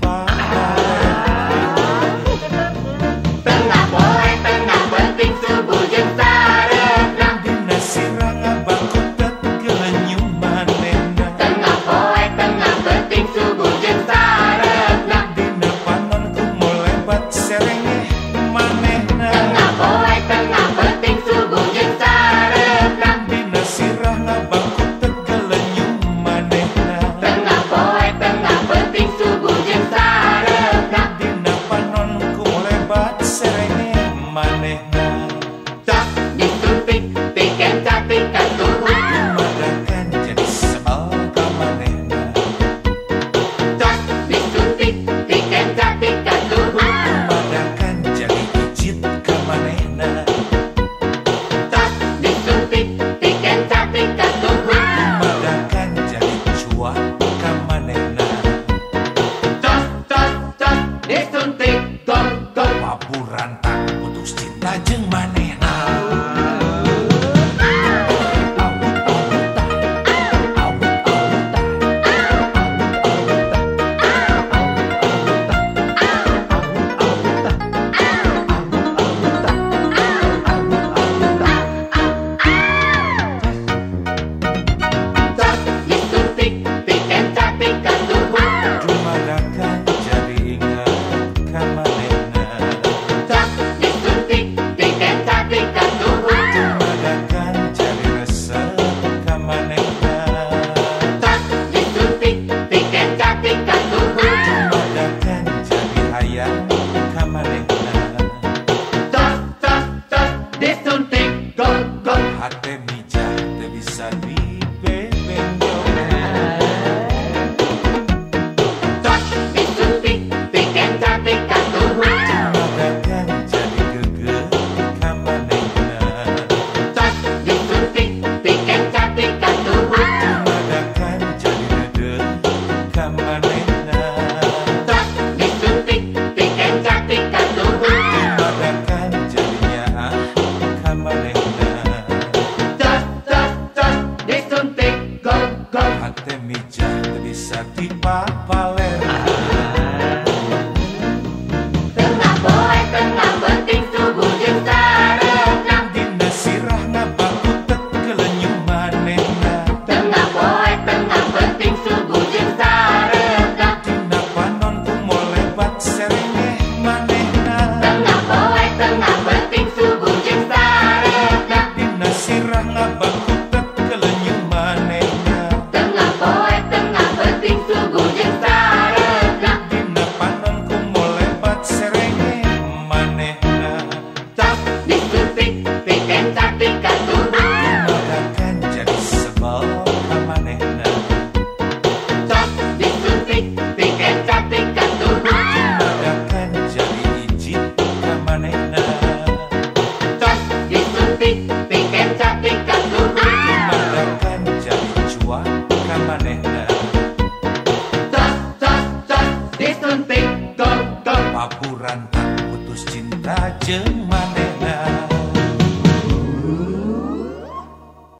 Bye. cantik piken cantik katur Makan jam jua kamanehna Tas tas tas disuntik gor gor Papuran tak putus cinta jeng manehna.